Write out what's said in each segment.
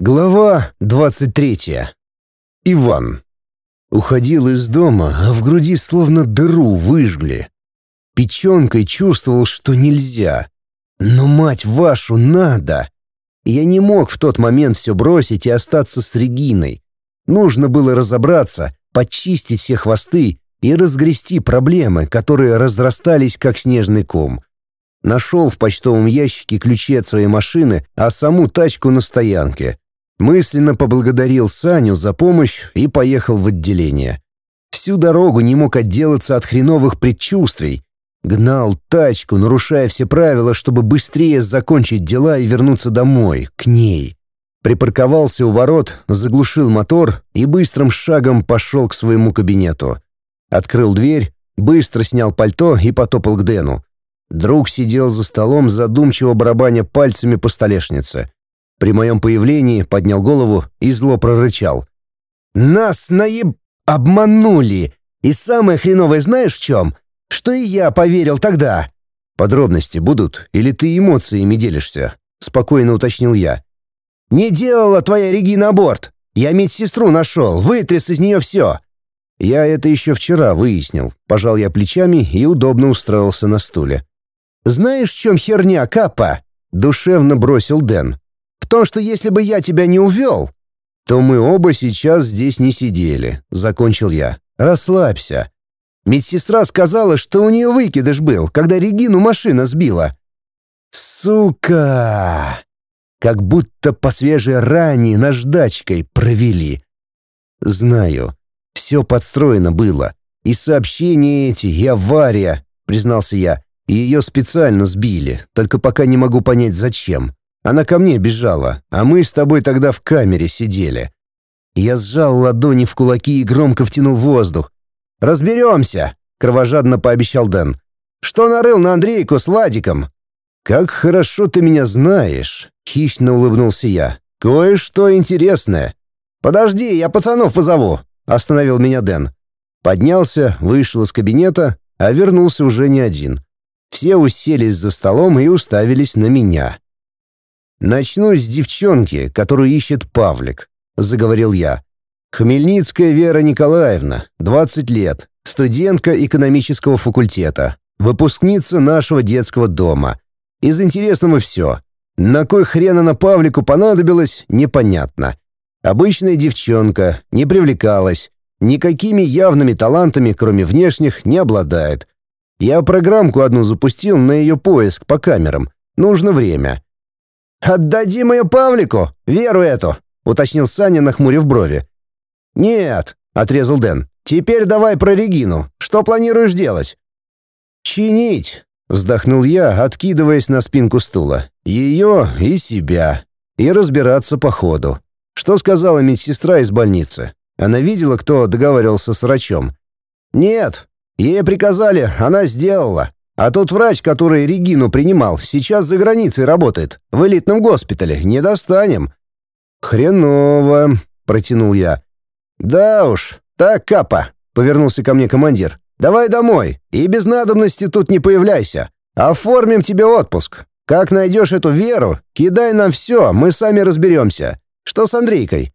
Глава 23. Иван. Уходил из дома, а в груди словно дыру выжгли. Печенкой чувствовал, что нельзя. Но, мать вашу, надо! Я не мог в тот момент все бросить и остаться с Региной. Нужно было разобраться, почистить все хвосты и разгрести проблемы, которые разрастались как снежный ком. Нашел в почтовом ящике ключи от своей машины, а саму тачку на стоянке — Мысленно поблагодарил Саню за помощь и поехал в отделение. Всю дорогу не мог отделаться от хреновых предчувствий. Гнал тачку, нарушая все правила, чтобы быстрее закончить дела и вернуться домой, к ней. Припарковался у ворот, заглушил мотор и быстрым шагом пошел к своему кабинету. Открыл дверь, быстро снял пальто и потопал к Дэну. Друг сидел за столом, задумчиво барабаня пальцами по столешнице. При моем появлении поднял голову и зло прорычал. «Нас наеб... обманули! И самое хреновое знаешь в чем? Что и я поверил тогда!» «Подробности будут, или ты эмоциями делишься?» — спокойно уточнил я. «Не делала твоя Регина аборт! Я медсестру нашел, вытряс из нее все!» Я это еще вчера выяснил. Пожал я плечами и удобно устроился на стуле. «Знаешь, в чем херня, Капа?» — душевно бросил Дэн. В том, что если бы я тебя не увел, то мы оба сейчас здесь не сидели», — закончил я. «Расслабься. Медсестра сказала, что у нее выкидыш был, когда Регину машина сбила». «Сука!» Как будто по свежей ране наждачкой провели. «Знаю. Все подстроено было. И сообщения эти, и авария», — признался я. И ее специально сбили, только пока не могу понять, зачем. Она ко мне бежала, а мы с тобой тогда в камере сидели. Я сжал ладони в кулаки и громко втянул воздух. «Разберемся!» — кровожадно пообещал Дэн. «Что нарыл на Андрейку с Ладиком?» «Как хорошо ты меня знаешь!» — хищно улыбнулся я. «Кое-что интересное». «Подожди, я пацанов позову!» — остановил меня Дэн. Поднялся, вышел из кабинета, а вернулся уже не один. Все уселись за столом и уставились на меня. «Начну с девчонки, которую ищет Павлик», — заговорил я. «Хмельницкая Вера Николаевна, 20 лет, студентка экономического факультета, выпускница нашего детского дома. Из интересного все. На кой хрен она Павлику понадобилась, непонятно. Обычная девчонка, не привлекалась, никакими явными талантами, кроме внешних, не обладает. Я программку одну запустил на ее поиск по камерам. Нужно время. «Отдадим ее Павлику, веру эту», — уточнил Саня, нахмурив брови. «Нет», — отрезал Дэн. «Теперь давай про Регину. Что планируешь делать?» «Чинить», — вздохнул я, откидываясь на спинку стула. «Ее и себя. И разбираться по ходу. Что сказала медсестра из больницы? Она видела, кто договаривался с врачом?» «Нет. Ей приказали, она сделала. А тот врач, который Регину принимал, сейчас за границей работает. В элитном госпитале. Не достанем». «Хреново», — протянул я. «Да уж. Так, Капа», — повернулся ко мне командир. «Давай домой. И без надобности тут не появляйся. Оформим тебе отпуск. Как найдешь эту Веру, кидай нам все, мы сами разберемся. Что с Андрейкой?»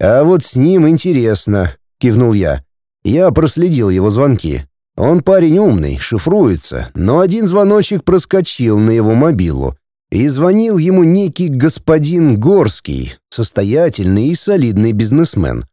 «А вот с ним интересно», — кивнул я. Я проследил его звонки. Он парень умный, шифруется, но один звоночек проскочил на его мобилу. И звонил ему некий господин Горский, состоятельный и солидный бизнесмен.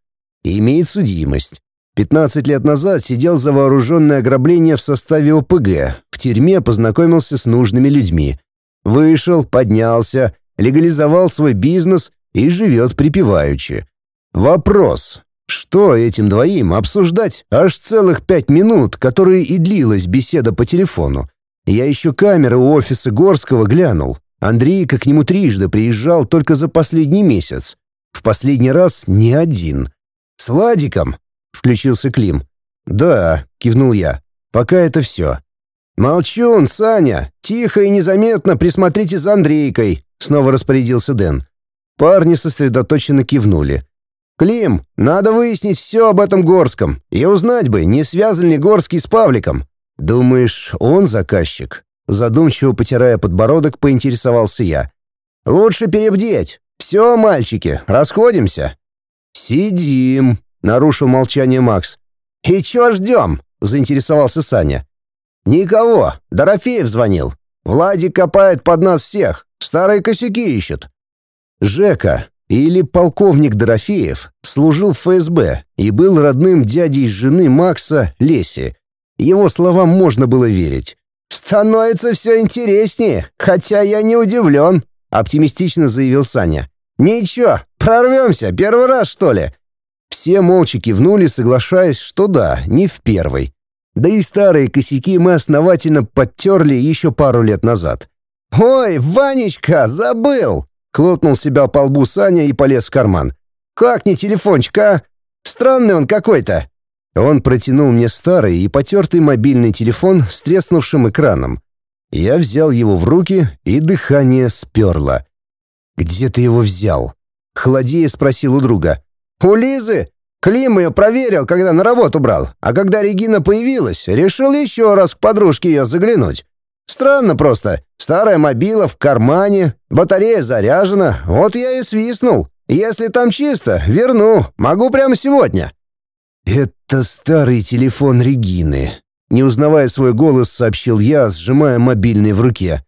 И имеет судимость. 15 лет назад сидел за вооруженное ограбление в составе ОПГ, в тюрьме познакомился с нужными людьми. Вышел, поднялся, легализовал свой бизнес и живет припеваючи. Вопрос, что этим двоим обсуждать аж целых пять минут, которые и длилась беседа по телефону? Я еще камеры у офиса Горского глянул. Андрейка к нему трижды приезжал только за последний месяц. В последний раз не один. «С Ладиком?» — включился Клим. «Да», — кивнул я. «Пока это все». «Молчун, Саня! Тихо и незаметно присмотрите за Андрейкой!» — снова распорядился Дэн. Парни сосредоточенно кивнули. «Клим, надо выяснить все об этом Горском и узнать бы, не связан ли Горский с Павликом». «Думаешь, он заказчик?» Задумчиво потирая подбородок, поинтересовался я. «Лучше перебдеть. «Все, мальчики, расходимся». «Сидим», — нарушил молчание Макс. «И чего ждем?» — заинтересовался Саня. «Никого. Дорофеев звонил. Владик копает под нас всех. Старые косяки ищут». Жека, или полковник Дорофеев, служил в ФСБ и был родным дядей жены Макса Леси. Его словам можно было верить. «Становится все интереснее, хотя я не удивлен», — оптимистично заявил Саня. «Ничего, прорвемся, первый раз, что ли?» Все молча кивнули, соглашаясь, что да, не в первый. Да и старые косяки мы основательно подтерли еще пару лет назад. «Ой, Ванечка, забыл!» — хлопнул себя по лбу Саня и полез в карман. «Как не телефончик, а? Странный он какой-то!» Он протянул мне старый и потертый мобильный телефон с треснувшим экраном. Я взял его в руки, и дыхание сперло. «Где ты его взял?» Холодея спросил у друга. «У Лизы. Клим ее проверил, когда на работу брал, а когда Регина появилась, решил еще раз к подружке ее заглянуть. Странно просто. Старая мобила в кармане, батарея заряжена, вот я и свистнул. Если там чисто, верну, могу прямо сегодня». «Это старый телефон Регины», — не узнавая свой голос, сообщил я, сжимая мобильный в руке.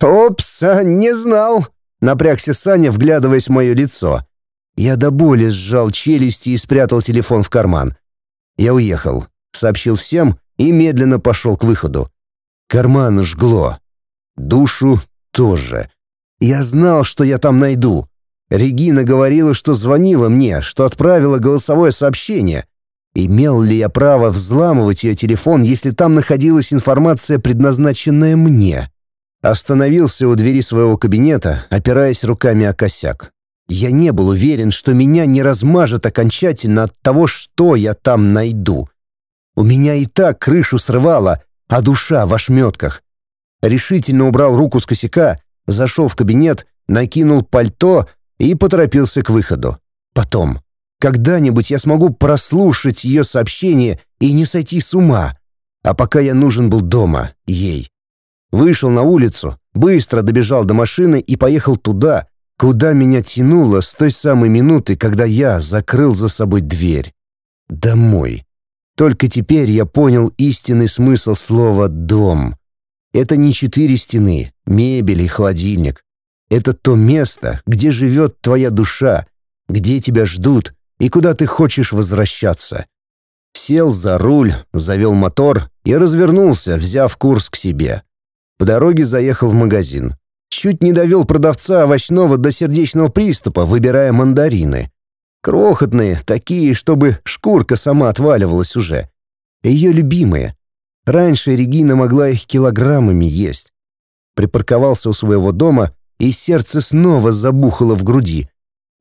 «Опс, не знал», — напрягся Саня, вглядываясь в мое лицо. Я до боли сжал челюсти и спрятал телефон в карман. Я уехал, сообщил всем и медленно пошел к выходу. Карман жгло. Душу тоже. Я знал, что я там найду. Регина говорила, что звонила мне, что отправила голосовое сообщение. Имел ли я право взламывать ее телефон, если там находилась информация, предназначенная мне? Остановился у двери своего кабинета, опираясь руками о косяк. Я не был уверен, что меня не размажет окончательно от того, что я там найду. У меня и так крышу срывало, а душа в ошметках. Решительно убрал руку с косяка, зашел в кабинет, накинул пальто и поторопился к выходу. Потом. Когда-нибудь я смогу прослушать ее сообщение и не сойти с ума. А пока я нужен был дома, ей. Вышел на улицу, быстро добежал до машины и поехал туда, куда меня тянуло с той самой минуты, когда я закрыл за собой дверь. Домой. Только теперь я понял истинный смысл слова «дом». Это не четыре стены, мебель и холодильник. Это то место, где живет твоя душа, где тебя ждут и куда ты хочешь возвращаться. Сел за руль, завел мотор и развернулся, взяв курс к себе. По дороге заехал в магазин. Чуть не довел продавца овощного до сердечного приступа, выбирая мандарины. Крохотные, такие, чтобы шкурка сама отваливалась уже. Ее любимые. Раньше Регина могла их килограммами есть. Припарковался у своего дома, и сердце снова забухало в груди.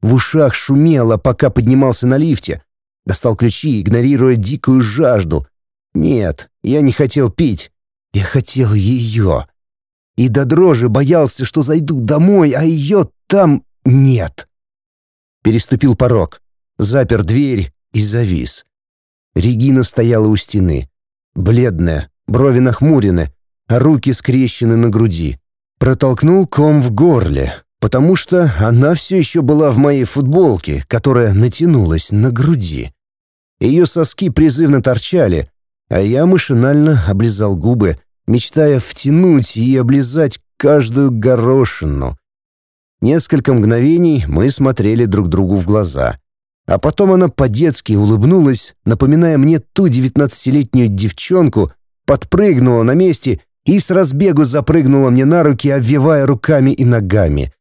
В ушах шумело, пока поднимался на лифте. Достал ключи, игнорируя дикую жажду. Нет, я не хотел пить. Я хотел ее. И до дрожи боялся, что зайду домой, а ее там нет. Переступил порог, запер дверь и завис. Регина стояла у стены. Бледная, брови нахмурены, а руки скрещены на груди. Протолкнул ком в горле, потому что она все еще была в моей футболке, которая натянулась на груди. Ее соски призывно торчали, а я машинально облизал губы, мечтая втянуть и облизать каждую горошину. Несколько мгновений мы смотрели друг другу в глаза. А потом она по-детски улыбнулась, напоминая мне ту девятнадцатилетнюю девчонку, подпрыгнула на месте и с разбегу запрыгнула мне на руки, обвивая руками и ногами.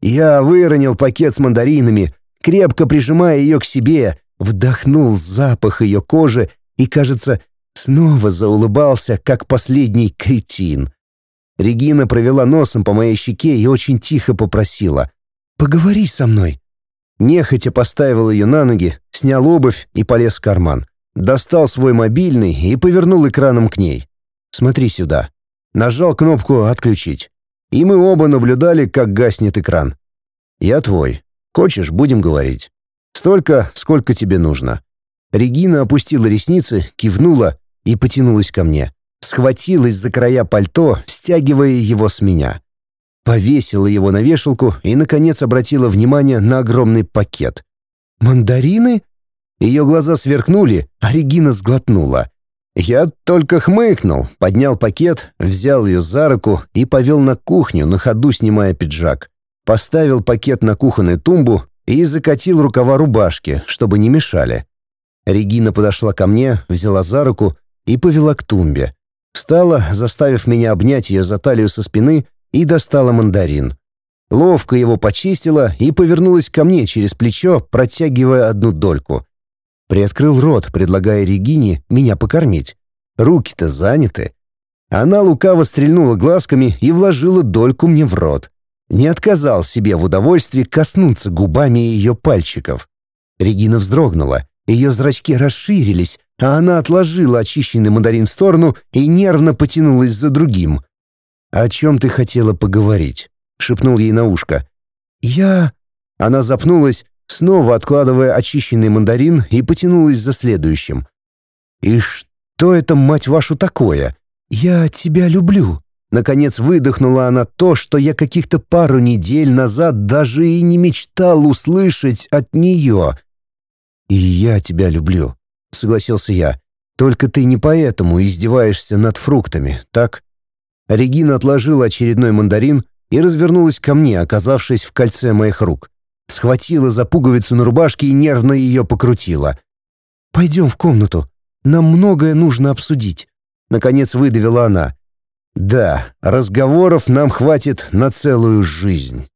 Я выронил пакет с мандаринами, крепко прижимая ее к себе, вдохнул запах ее кожи и, кажется, снова заулыбался, как последний кретин. Регина провела носом по моей щеке и очень тихо попросила «Поговори со мной». Нехотя поставил ее на ноги, снял обувь и полез в карман. Достал свой мобильный и повернул экраном к ней. «Смотри сюда». Нажал кнопку «Отключить» и мы оба наблюдали, как гаснет экран. «Я твой. Хочешь, будем говорить. Столько, сколько тебе нужно». Регина опустила ресницы, кивнула и потянулась ко мне. Схватилась за края пальто, стягивая его с меня. повесила его на вешалку и, наконец, обратила внимание на огромный пакет. «Мандарины?» Ее глаза сверкнули, а Регина сглотнула. Я только хмыкнул, поднял пакет, взял ее за руку и повел на кухню, на ходу снимая пиджак. Поставил пакет на кухонную тумбу и закатил рукава рубашки, чтобы не мешали. Регина подошла ко мне, взяла за руку и повела к тумбе. Встала, заставив меня обнять ее за талию со спины, и достала мандарин. Ловко его почистила и повернулась ко мне через плечо, протягивая одну дольку. Приоткрыл рот, предлагая Регине меня покормить. Руки-то заняты. Она лукаво стрельнула глазками и вложила дольку мне в рот. Не отказал себе в удовольствии коснуться губами ее пальчиков. Регина вздрогнула, ее зрачки расширились, а она отложила очищенный мандарин в сторону и нервно потянулась за другим. «О чем ты хотела поговорить?» — шепнул ей на ушко. «Я...» Она запнулась, снова откладывая очищенный мандарин и потянулась за следующим. «И что это, мать вашу, такое? Я тебя люблю!» Наконец выдохнула она то, что я каких-то пару недель назад даже и не мечтал услышать от нее. «И я тебя люблю», — согласился я. «Только ты не поэтому издеваешься над фруктами, так?» Регина отложила очередной мандарин и развернулась ко мне, оказавшись в кольце моих рук схватила за пуговицу на рубашке и нервно ее покрутила. «Пойдем в комнату. Нам многое нужно обсудить», — наконец выдавила она. «Да, разговоров нам хватит на целую жизнь».